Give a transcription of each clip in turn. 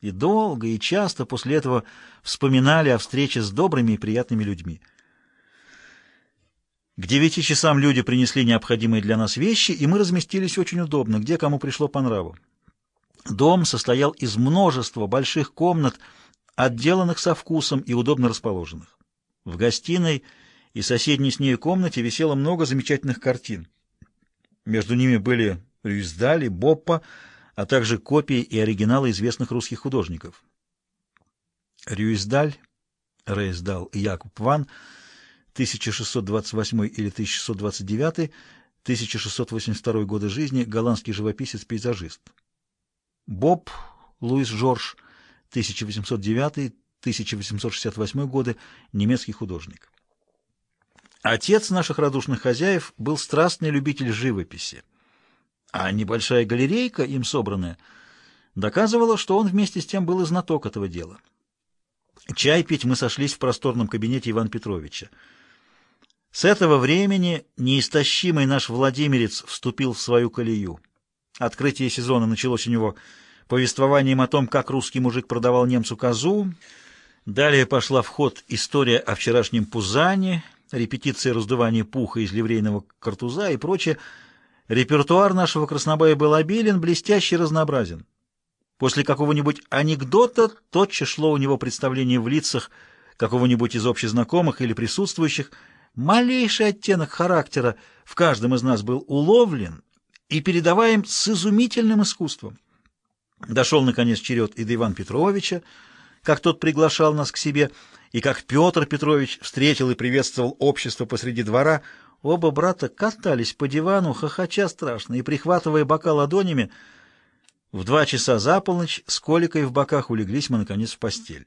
и долго и часто после этого вспоминали о встрече с добрыми и приятными людьми. К девяти часам люди принесли необходимые для нас вещи, и мы разместились очень удобно, где кому пришло по нраву. Дом состоял из множества больших комнат, отделанных со вкусом и удобно расположенных. В гостиной и соседней с ней комнате висело много замечательных картин. Между ними были Рюйсдаль и Боппа, а также копии и оригиналы известных русских художников. Рюйсдаль, Рейсдал и Якуб Ван, 1628 или 1629, 1682 годы жизни, голландский живописец-пейзажист. Боб Луис Жорж, 1809-1868 годы, немецкий художник. Отец наших радушных хозяев был страстный любитель живописи, а небольшая галерейка, им собранная, доказывала, что он вместе с тем был и знаток этого дела. Чай пить мы сошлись в просторном кабинете Ивана Петровича. С этого времени неистощимый наш Владимирец вступил в свою колею. Открытие сезона началось у него повествованием о том, как русский мужик продавал немцу козу. Далее пошла в ход история о вчерашнем Пузане, репетиция раздувания пуха из ливрейного картуза и прочее. Репертуар нашего краснобая был обилен, блестящий, разнообразен. После какого-нибудь анекдота тотчас шло у него представление в лицах какого-нибудь из общезнакомых или присутствующих. Малейший оттенок характера в каждом из нас был уловлен и передаваем с изумительным искусством. Дошел, наконец, черед и до Ивана Петровича, как тот приглашал нас к себе, и как Петр Петрович встретил и приветствовал общество посреди двора. Оба брата катались по дивану, хохоча страшно и прихватывая бока ладонями. В два часа за полночь с коликой в боках улеглись мы, наконец, в постель.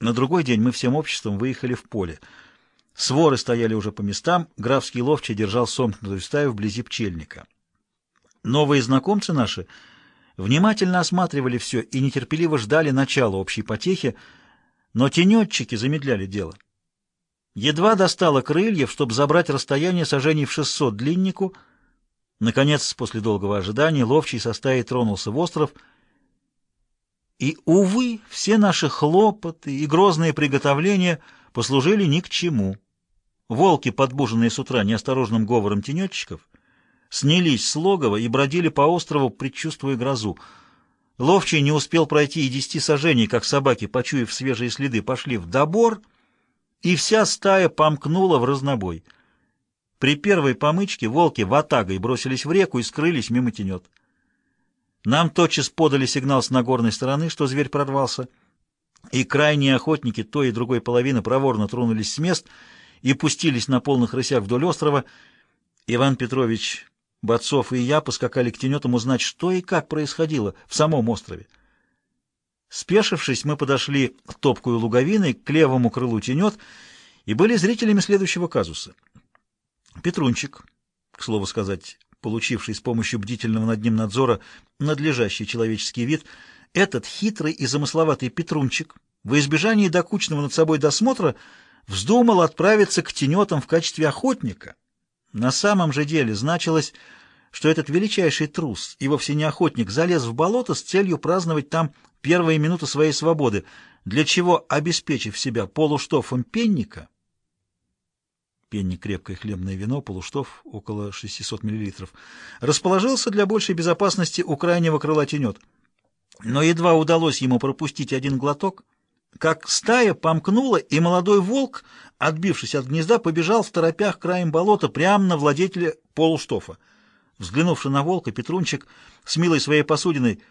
На другой день мы всем обществом выехали в поле. Своры стояли уже по местам, графский ловчий держал сомкнутую стаю вблизи пчельника. Новые знакомцы наши — внимательно осматривали все и нетерпеливо ждали начала общей потехи, но тенетчики замедляли дело. Едва достало крыльев, чтобы забрать расстояние сажений в 600 длиннику. Наконец, после долгого ожидания, ловчий со стаей тронулся в остров. И, увы, все наши хлопоты и грозные приготовления послужили ни к чему. Волки, подбуженные с утра неосторожным говором тенетчиков, снялись с логова и бродили по острову, предчувствуя грозу. Ловчий не успел пройти и десяти сажений, как собаки, почуяв свежие следы, пошли в добор, и вся стая помкнула в разнобой. При первой помычке волки ватагой бросились в реку и скрылись мимо тенет. Нам тотчас подали сигнал с нагорной стороны, что зверь прорвался, и крайние охотники той и другой половины проворно тронулись с мест и пустились на полных рысях вдоль острова. Иван Петрович Борцов и я поскакали к тенетам узнать, что и как происходило в самом острове. Спешившись, мы подошли топкую луговиной, к левому крылу тенет, и были зрителями следующего казуса. Петрунчик, к слову сказать, получивший с помощью бдительного над ним надзора надлежащий человеческий вид, этот хитрый и замысловатый Петрунчик, во избежание докучного над собой досмотра, вздумал отправиться к тенетам в качестве охотника — на самом же деле значилось, что этот величайший трус и вовсе не охотник залез в болото с целью праздновать там первые минуты своей свободы, для чего, обеспечив себя полуштофом пенника, пенник — крепкое хлебное вино, полуштоф — около 600 мл, расположился для большей безопасности у крайнего крыла тенет. Но едва удалось ему пропустить один глоток — как стая помкнула, и молодой волк, отбившись от гнезда, побежал в торопях краем болота прямо на владетеля полуштофа. Взглянувши на волка, Петрунчик с милой своей посудиной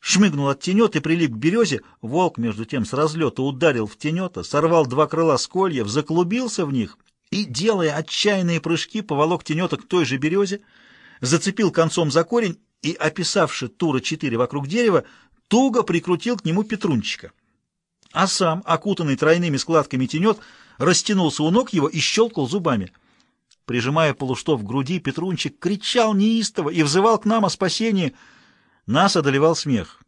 шмыгнул от тенета и прилип к березе. Волк, между тем, с разлета ударил в тенета, сорвал два крыла с кольев, заклубился в них и, делая отчаянные прыжки, поволок тенета к той же березе, зацепил концом за корень и, описавши тура четыре вокруг дерева, туго прикрутил к нему Петрунчика а сам, окутанный тройными складками тенет, растянулся у ног его и щелкал зубами. Прижимая полуштов к груди, Петрунчик кричал неистово и взывал к нам о спасении. Нас одолевал смех.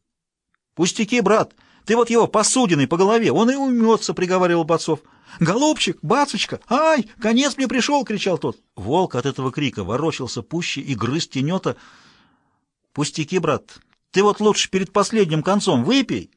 «Пустяки, брат! Ты вот его посудиной по голове, он и умется!» — приговаривал Бацов. «Голубчик, бацочка! Ай, конец мне пришел!» — кричал тот. Волк от этого крика ворочался пуще и грыз тенета. «Пустяки, брат! Ты вот лучше перед последним концом выпей,